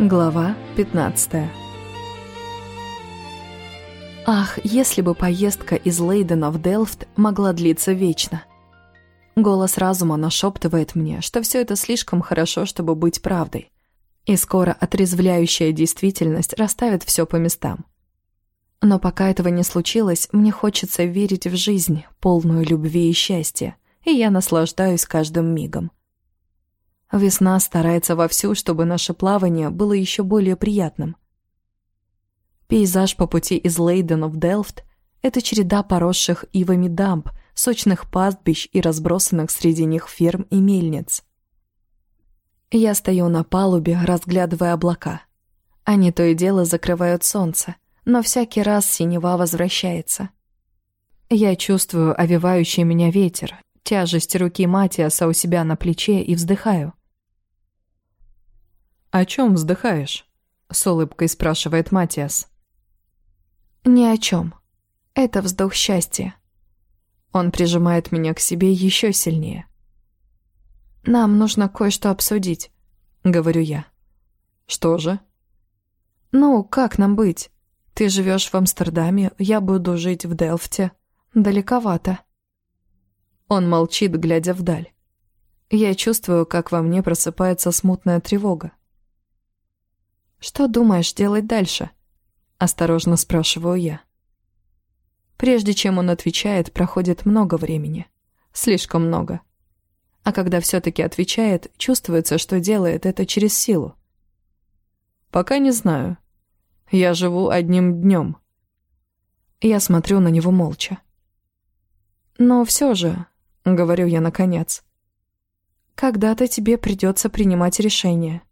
Глава 15 Ах, если бы поездка из Лейдена в Делфт могла длиться вечно. Голос разума нашептывает мне, что все это слишком хорошо, чтобы быть правдой. И скоро отрезвляющая действительность расставит все по местам. Но пока этого не случилось, мне хочется верить в жизнь, полную любви и счастья, и я наслаждаюсь каждым мигом. Весна старается вовсю, чтобы наше плавание было еще более приятным. Пейзаж по пути из Лейдена в Делфт — это череда поросших ивами дамб, сочных пастбищ и разбросанных среди них ферм и мельниц. Я стою на палубе, разглядывая облака. Они то и дело закрывают солнце, но всякий раз синева возвращается. Я чувствую овивающий меня ветер, тяжесть руки Матиаса у себя на плече и вздыхаю. «О чем вздыхаешь?» — с улыбкой спрашивает Матиас. «Ни о чем. Это вздох счастья». Он прижимает меня к себе еще сильнее. «Нам нужно кое-что обсудить», — говорю я. «Что же?» «Ну, как нам быть? Ты живешь в Амстердаме, я буду жить в Делфте. Далековато». Он молчит, глядя вдаль. Я чувствую, как во мне просыпается смутная тревога. «Что думаешь делать дальше?» — осторожно спрашиваю я. Прежде чем он отвечает, проходит много времени. Слишком много. А когда все-таки отвечает, чувствуется, что делает это через силу. «Пока не знаю. Я живу одним днем». Я смотрю на него молча. «Но все же», — говорю я наконец, — «когда-то тебе придется принимать решение».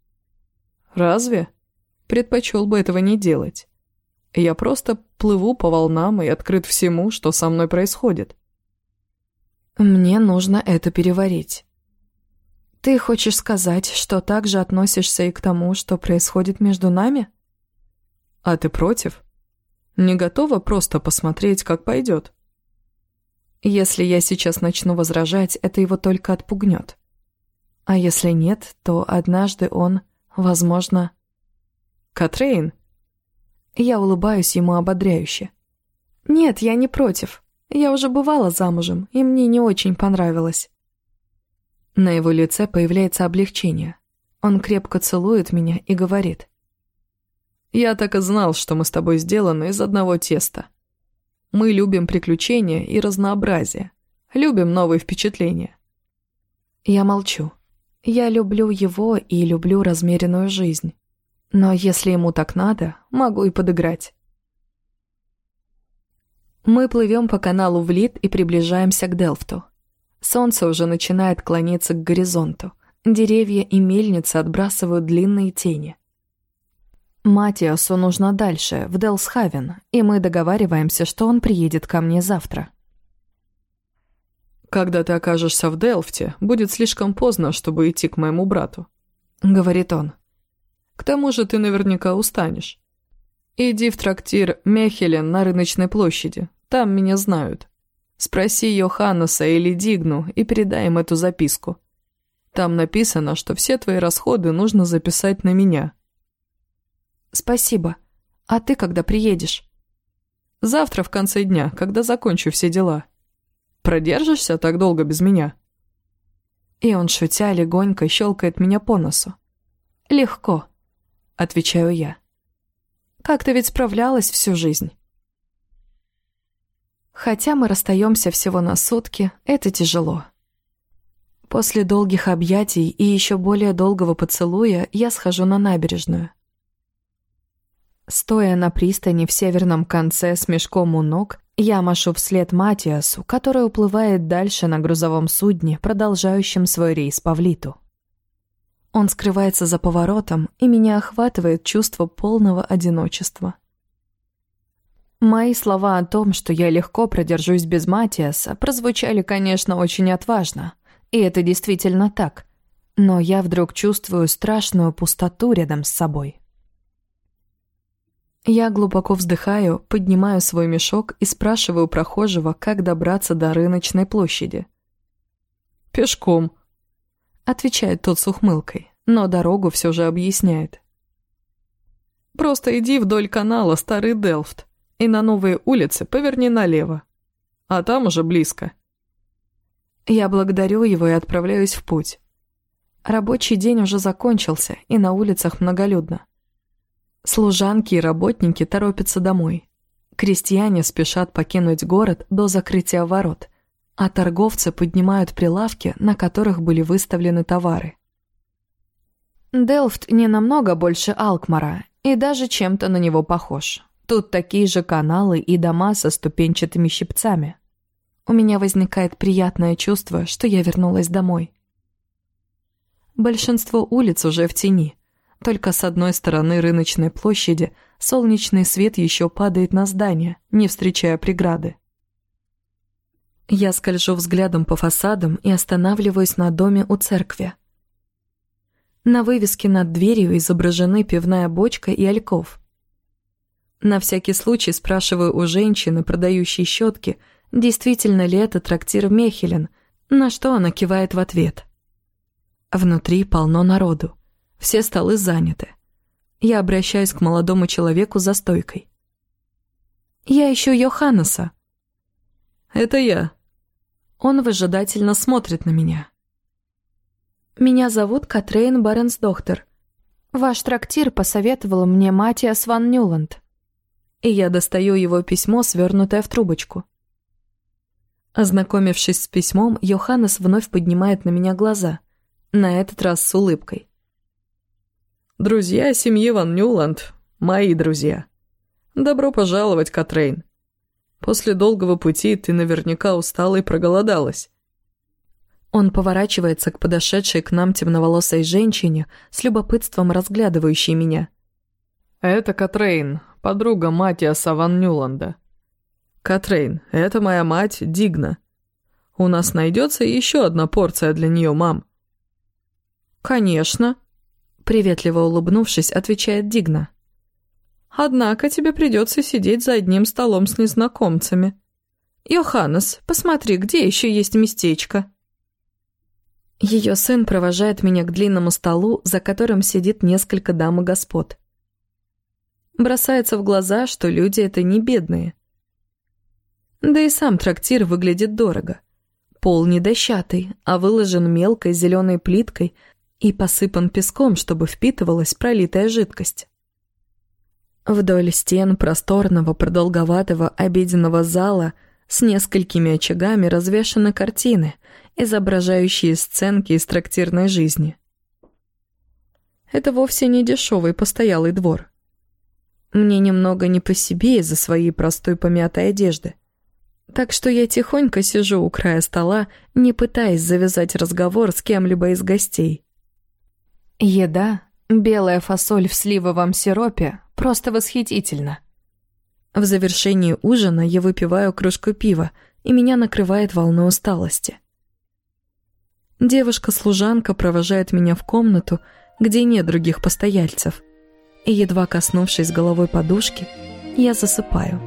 «Разве?» предпочел бы этого не делать. Я просто плыву по волнам и открыт всему, что со мной происходит. Мне нужно это переварить. Ты хочешь сказать, что так же относишься и к тому, что происходит между нами? А ты против? Не готова просто посмотреть, как пойдет? Если я сейчас начну возражать, это его только отпугнет. А если нет, то однажды он, возможно, Катрейн?» Я улыбаюсь ему ободряюще. «Нет, я не против. Я уже бывала замужем, и мне не очень понравилось». На его лице появляется облегчение. Он крепко целует меня и говорит. «Я так и знал, что мы с тобой сделаны из одного теста. Мы любим приключения и разнообразие. Любим новые впечатления». Я молчу. Я люблю его и люблю размеренную жизнь. Но если ему так надо, могу и подыграть. Мы плывем по каналу в Лид и приближаемся к Делфту. Солнце уже начинает клониться к горизонту. Деревья и мельницы отбрасывают длинные тени. Матиасу нужно дальше, в Делсхавен, и мы договариваемся, что он приедет ко мне завтра. «Когда ты окажешься в Делфте, будет слишком поздно, чтобы идти к моему брату», — говорит он. К тому же ты наверняка устанешь. Иди в трактир Мехелен на рыночной площади. Там меня знают. Спроси Йоханнеса или Дигну и передай им эту записку. Там написано, что все твои расходы нужно записать на меня. Спасибо. А ты когда приедешь? Завтра в конце дня, когда закончу все дела. Продержишься так долго без меня? И он, шутя, легонько щелкает меня по носу. Легко отвечаю я. Как-то ведь справлялась всю жизнь. Хотя мы расстаемся всего на сутки, это тяжело. После долгих объятий и еще более долгого поцелуя я схожу на набережную. Стоя на пристани в северном конце с мешком у ног, я машу вслед Матиасу, который уплывает дальше на грузовом судне, продолжающем свой рейс по Влиту. Он скрывается за поворотом, и меня охватывает чувство полного одиночества. Мои слова о том, что я легко продержусь без Матиаса, прозвучали, конечно, очень отважно. И это действительно так. Но я вдруг чувствую страшную пустоту рядом с собой. Я глубоко вздыхаю, поднимаю свой мешок и спрашиваю прохожего, как добраться до рыночной площади. «Пешком», — отвечает тот с ухмылкой, но дорогу все же объясняет. «Просто иди вдоль канала Старый Делфт и на новые улицы поверни налево, а там уже близко». Я благодарю его и отправляюсь в путь. Рабочий день уже закончился, и на улицах многолюдно. Служанки и работники торопятся домой. Крестьяне спешат покинуть город до закрытия ворот, а торговцы поднимают прилавки, на которых были выставлены товары. Делфт не намного больше Алкмара и даже чем-то на него похож. Тут такие же каналы и дома со ступенчатыми щипцами. У меня возникает приятное чувство, что я вернулась домой. Большинство улиц уже в тени. Только с одной стороны рыночной площади солнечный свет еще падает на здание, не встречая преграды. Я скольжу взглядом по фасадам и останавливаюсь на доме у церкви. На вывеске над дверью изображены пивная бочка и ольков. На всякий случай спрашиваю у женщины, продающей щетки, действительно ли это трактир Мехелен, на что она кивает в ответ. Внутри полно народу. Все столы заняты. Я обращаюсь к молодому человеку за стойкой. «Я ищу Йоханнеса». «Это я». Он выжидательно смотрит на меня. «Меня зовут Катрейн Баренсдохтер. Ваш трактир посоветовала мне Матиас Ван Нюланд». И я достаю его письмо, свернутое в трубочку. Ознакомившись с письмом, Йоханнес вновь поднимает на меня глаза, на этот раз с улыбкой. Друзья семьи Ван Нюланд, мои друзья. Добро пожаловать, Катрейн. После долгого пути ты наверняка устала и проголодалась. Он поворачивается к подошедшей к нам темноволосой женщине, с любопытством разглядывающей меня. Это Катрейн, подруга Матиаса Ван Нюланда. Катрейн, это моя мать Дигна. У нас найдется еще одна порция для нее, мам. Конечно, Приветливо улыбнувшись, отвечает Дигна. «Однако тебе придется сидеть за одним столом с незнакомцами. Йоханнес, посмотри, где еще есть местечко?» Ее сын провожает меня к длинному столу, за которым сидит несколько дам и господ. Бросается в глаза, что люди это не бедные. Да и сам трактир выглядит дорого. Пол не дощатый, а выложен мелкой зеленой плиткой – и посыпан песком, чтобы впитывалась пролитая жидкость. Вдоль стен просторного продолговатого обеденного зала с несколькими очагами развешаны картины, изображающие сценки из трактирной жизни. Это вовсе не дешевый постоялый двор. Мне немного не по себе из-за своей простой помятой одежды. Так что я тихонько сижу у края стола, не пытаясь завязать разговор с кем-либо из гостей. Еда, белая фасоль в сливовом сиропе, просто восхитительно. В завершении ужина я выпиваю кружку пива, и меня накрывает волна усталости. Девушка-служанка провожает меня в комнату, где нет других постояльцев, и, едва коснувшись головой подушки, я засыпаю.